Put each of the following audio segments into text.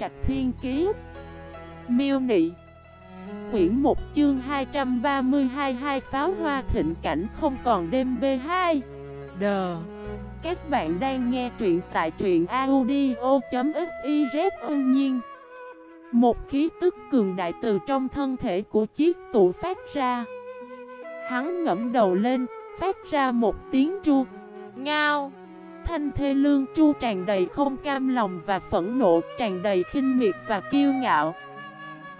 Trạch Thiên Kiế Miêu Nị. Quyển 1 chương 232 Hai pháo hoa thịnh cảnh không còn đêm B2 Đờ Các bạn đang nghe truyện tại truyện audio.xyz ương nhiên. Một khí tức cường đại từ trong thân thể của chiếc tụ phát ra. Hắn ngẫm đầu lên, phát ra một tiếng chu Ngao. Thanh thê lương tru tràn đầy không cam lòng và phẫn nộ Tràn đầy khinh miệt và kiêu ngạo.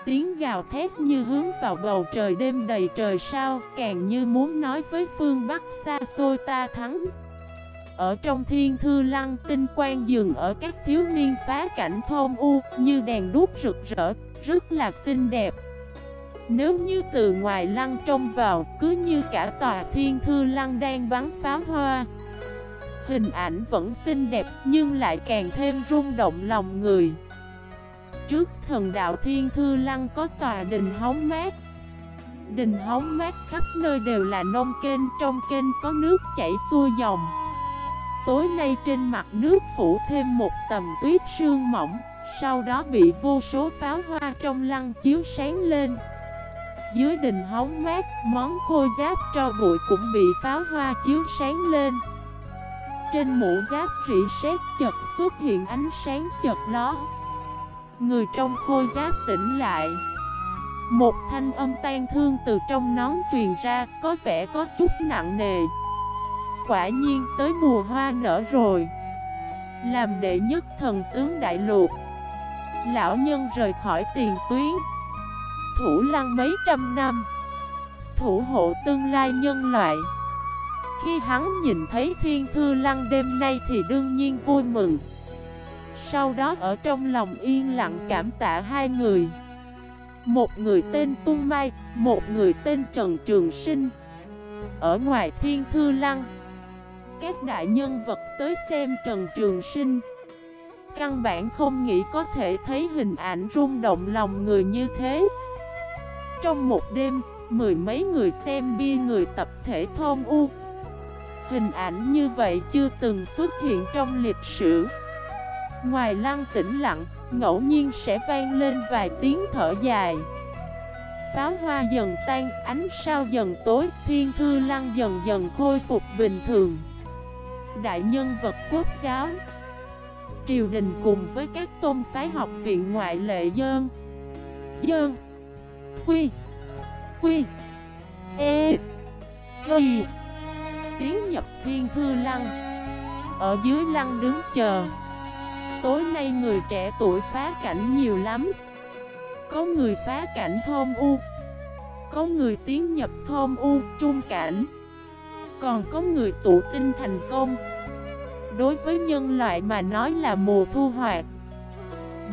Tiếng gào thét như hướng vào bầu trời đêm đầy trời sao Càng như muốn nói với phương Bắc xa xôi ta thắng. Ở trong thiên thư lăng tinh quang dừng ở các thiếu niên phá cảnh thôn u Như đèn đuốc rực rỡ, rất là xinh đẹp. Nếu như từ ngoài lăng trông vào Cứ như cả tòa thiên thư lăng đang bắn pháo hoa. Hình ảnh vẫn xinh đẹp nhưng lại càng thêm rung động lòng người. Trước thần đạo thiên thư lăng có tòa đình hóng mát. Đình hóng mát khắp nơi đều là nông kênh Trong kênh có nước chảy xuôi dòng. Tối nay trên mặt nước phủ thêm một tầm tuyết sương mỏng Sau đó bị vô số pháo hoa trong lăng chiếu sáng lên. Dưới đình hóng mát, món khôi giáp cho bụi cũng bị pháo hoa chiếu sáng lên trên mũ giáp rỉ sét chật xuất hiện ánh sáng chật ló Người trong khôi giáp tỉnh lại. Một thanh âm tan thương từ trong nón truyền ra, Có vẻ có chút nặng nề. Quả nhiên, tới mùa hoa nở rồi. Làm đệ nhất thần tướng đại lục Lão nhân rời khỏi tiền tuyến. Thủ lăng mấy trăm năm. Thủ hộ tương lai nhân loại khi hắn nhìn thấy thiên thư lăng đêm nay thì đương nhiên vui mừng. Sau đó ở trong lòng yên lặng cảm tạ hai người. Một người tên Tung Mai, một người tên Trần Trường Sinh. Ở ngoài thiên thư lăng Các đại nhân vật tới xem Trần Trường Sinh. Căn bản không nghĩ có thể thấy hình ảnh rung động lòng người như thế. Trong một đêm, mười mấy người xem bia người tập thể thôn u. Hình ảnh như vậy chưa từng xuất hiện trong lịch sử. Ngoài lăng tĩnh lặng, ngẫu nhiên sẽ vang lên vài tiếng thở dài. Pháo hoa dần tan, ánh sao dần tối, thiên thư lăng dần dần khôi phục bình thường. Đại nhân vật quốc giáo. Triều đình cùng với các tôn phái học viện ngoại lệ dơn Dơn Quy. Quy. E. Y nhập thiên thư lăng. Ở dưới lăng đứng chờ. Tối nay người trẻ tuổi phá cảnh nhiều lắm. Có người phá cảnh thôn U. Có người tiến nhập thôn U trung cảnh. Còn có người tụ tinh thành công. Đối với nhân loại mà nói là mùa thu hoạch.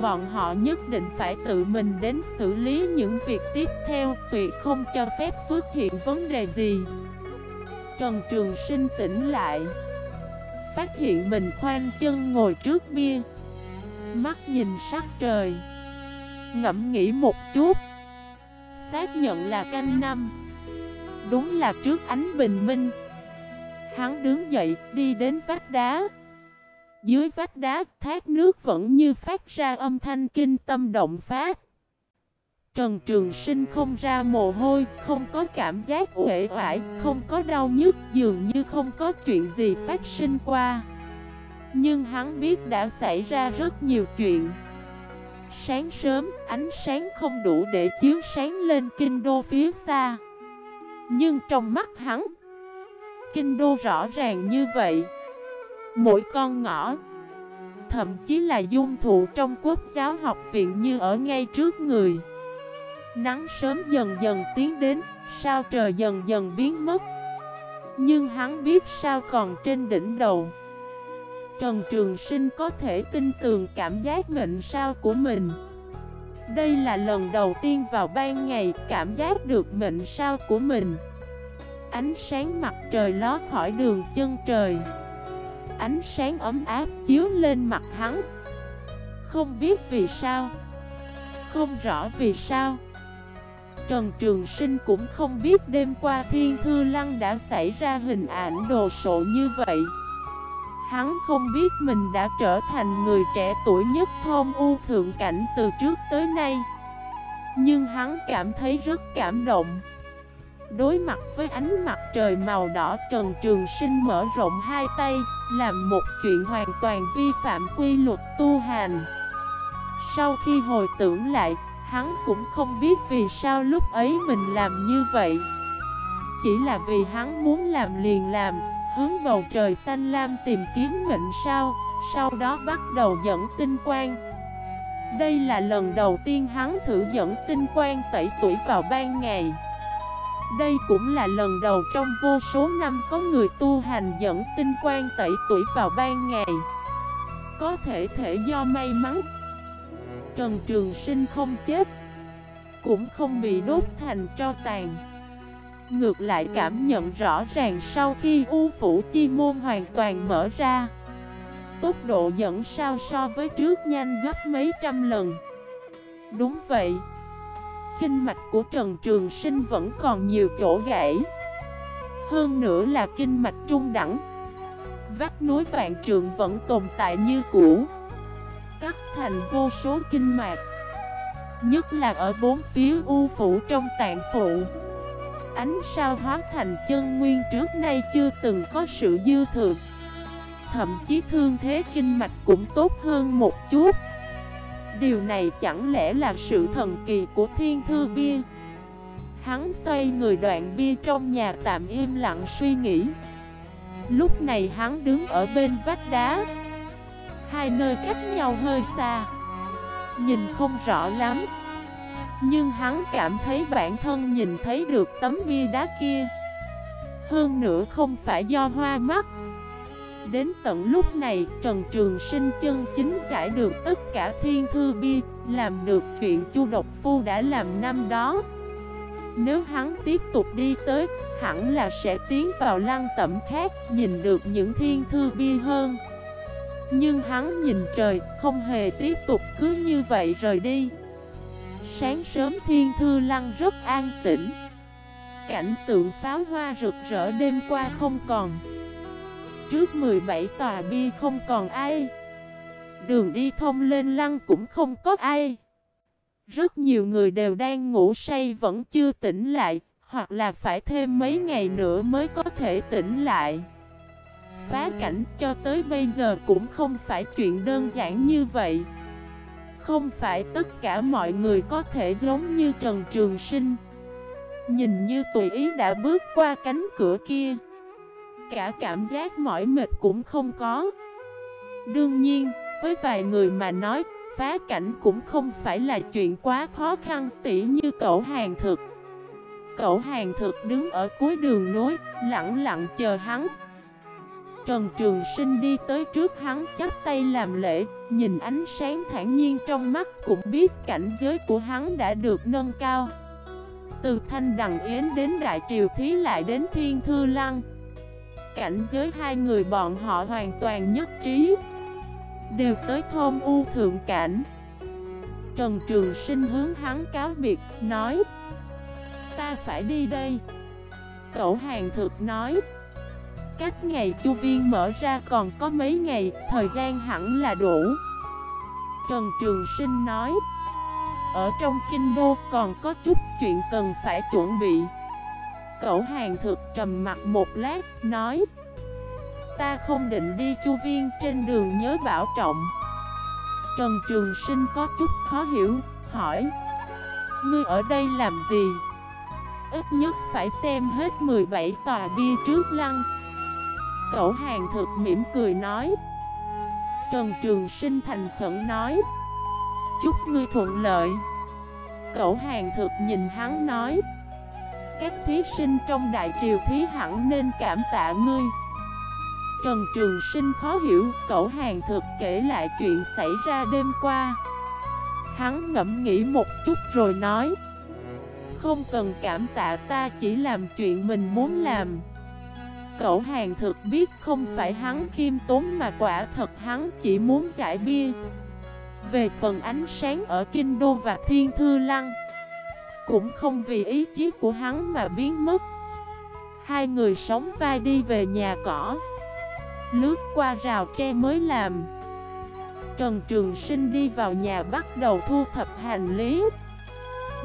Bọn họ nhất định phải tự mình đến xử lý những việc tiếp theo, Tuyệt không cho phép xuất hiện vấn đề gì. Trần Trường Sinh tỉnh lại. Phát hiện mình khoan chân ngồi trước bia. Mắt nhìn sắc trời. Ngẫm nghĩ một chút. Xác nhận là canh năm. Đúng là trước ánh bình minh. Hắn đứng dậy đi đến vách đá. Dưới vách đá thác nước vẫn như phát ra âm thanh kinh tâm động phát Trần Trường Sinh không ra mồ hôi, không có cảm giác uể oải, không có đau nhức, dường như không có chuyện gì phát sinh qua. Nhưng hắn biết đã xảy ra rất nhiều chuyện. Sáng sớm, ánh sáng không đủ để chiếu sáng lên kinh đô phía xa. Nhưng trong mắt hắn, kinh đô rõ ràng như vậy. Mỗi con ngõ, thậm chí là dung thụ trong quốc giáo học viện như ở ngay trước người. Nắng sớm dần dần tiến đến, sao trời dần dần biến mất. Nhưng hắn biết sao còn trên đỉnh đầu. Trần Trường Sinh có thể tin tưởng cảm giác mệnh sao của mình. Đây là lần đầu tiên vào ban ngày cảm giác được mệnh sao của mình. Ánh sáng mặt trời ló khỏi đường chân trời. Ánh sáng ấm áp chiếu lên mặt hắn. Không biết vì sao. Không rõ vì sao. Trần Trường Sinh cũng không biết đêm qua Thiên Thư Lăng đã xảy ra hình ảnh đồ sộ như vậy. Hắn không biết mình đã trở thành người trẻ tuổi nhất thôn u thượng cảnh từ trước tới nay. Nhưng hắn cảm thấy rất cảm động. Đối mặt với ánh mặt trời màu đỏ, Trần Trường Sinh mở rộng hai tay, Làm một chuyện hoàn toàn vi phạm quy luật tu hành. Sau khi hồi tưởng lại Hắn cũng không biết vì sao lúc ấy mình làm như vậy. Chỉ là vì hắn muốn làm liền làm, Hướng bầu trời xanh lam tìm kiếm mệnh sao, Sau đó bắt đầu dẫn tinh quang. Đây là lần đầu tiên hắn thử dẫn tinh quang tẩy tuổi vào ban ngày. Đây cũng là lần đầu trong vô số năm có người tu hành dẫn tinh quang tẩy tuổi vào ban ngày. Có thể thể do may mắn Trần Trường Sinh không chết, Cũng không bị đốt thành tro tàn. Ngược lại cảm nhận rõ ràng sau khi U Phủ Chi Môn hoàn toàn mở ra, Tốc độ dẫn sao so với trước nhanh gấp mấy trăm lần. Đúng vậy, Kinh mạch của Trần Trường Sinh vẫn còn nhiều chỗ gãy. Hơn nữa là kinh mạch trung đẳng. Vách núi vạn trường vẫn tồn tại như cũ. Cắt thành vô số kinh mạch Nhất là ở bốn phía u phủ trong tạng phụ. Ánh sao hóa thành chân nguyên trước nay chưa từng có sự dư thừa. Thậm chí thương thế kinh mạch cũng tốt hơn một chút. Điều này chẳng lẽ là sự thần kỳ của thiên thư bia? Hắn xoay người đoạn bia trong nhà tạm im lặng suy nghĩ. Lúc này hắn đứng ở bên vách đá. Hai nơi cách nhau hơi xa. Nhìn không rõ lắm, nhưng hắn cảm thấy bản thân nhìn thấy được tấm bia đá kia. Hơn nữa không phải do hoa mắt. Đến tận lúc này, Trần Trường Sinh chân chính giải được tất cả thiên thư bia, Làm được chuyện Chu Độc Phu đã làm năm đó. Nếu hắn tiếp tục đi tới, Hẳn là sẽ tiến vào lăng tẩm khác, Nhìn được những thiên thư bia hơn. Nhưng hắn nhìn trời, Không hề tiếp tục cứ như vậy rời đi. Sáng sớm thiên thư lăng rất an tĩnh. Cảnh tượng pháo hoa rực rỡ đêm qua không còn. Trước 17 tòa bia không còn ai. Đường đi thông lên lăng cũng không có ai. Rất nhiều người đều đang ngủ say vẫn chưa tỉnh lại, Hoặc là phải thêm mấy ngày nữa mới có thể tỉnh lại. Phá cảnh cho tới bây giờ cũng không phải chuyện đơn giản như vậy. Không phải tất cả mọi người có thể giống như Trần Trường Sinh. Nhìn như tùy ý đã bước qua cánh cửa kia. Cả cảm giác mỏi mệt cũng không có. Đương nhiên, với vài người mà nói Phá cảnh cũng không phải là chuyện quá khó khăn tỉ như cậu hàng thực. Cậu hàng thực đứng ở cuối đường nối, lặng lặng chờ hắn. Trần Trường Sinh đi tới trước hắn chắp tay làm lễ, nhìn ánh sáng thản nhiên trong mắt cũng biết cảnh giới của hắn đã được nâng cao. Từ Thanh Đằng Yến đến Đại Triều Thí lại đến Thiên Thư Lăng. Cảnh giới hai người bọn họ hoàn toàn nhất trí. Đều tới thôn U Thượng Cảnh. Trần Trường Sinh hướng hắn cáo biệt, nói Ta phải đi đây. Cậu hàng thực nói Cách ngày chu viên mở ra còn có mấy ngày, thời gian hẳn là đủ. Trần Trường Sinh nói Ở trong kinh đô còn có chút chuyện cần phải chuẩn bị. Cậu hàng thực trầm mặt một lát, nói Ta không định đi chu viên trên đường nhớ bảo trọng. Trần Trường Sinh có chút khó hiểu, hỏi Ngươi ở đây làm gì? Ít nhất phải xem hết 17 tòa bia trước lăng. Cậu hàng thực mỉm cười nói. Trần Trường Sinh thành khẩn nói. Chúc ngươi thuận lợi. Cậu hàng thực nhìn hắn nói. Các thí sinh trong đại triều thí hẳn nên cảm tạ ngươi. Trần Trường Sinh khó hiểu Cậu hàng thực kể lại chuyện xảy ra đêm qua. Hắn ngẫm nghĩ một chút rồi nói. Không cần cảm tạ ta, chỉ làm chuyện mình muốn làm. Cậu hàng thực biết không phải hắn khiêm tốn mà quả thật hắn chỉ muốn giải bia. Về phần ánh sáng ở Kinh Đô và Thiên Thư Lăng, Cũng không vì ý chí của hắn mà biến mất. Hai người sống vai đi về nhà cỏ, Lướt qua rào tre mới làm. Trần Trường Sinh đi vào nhà bắt đầu thu thập hành lý.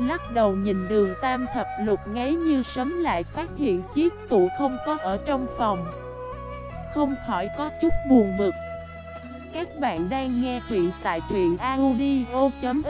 Lắc đầu nhìn đường tam thập lục ngáy như sấm lại phát hiện chiếc tủ không có ở trong phòng. Không khỏi có chút buồn bực. Các bạn đang nghe truyện tại truyện audio.fif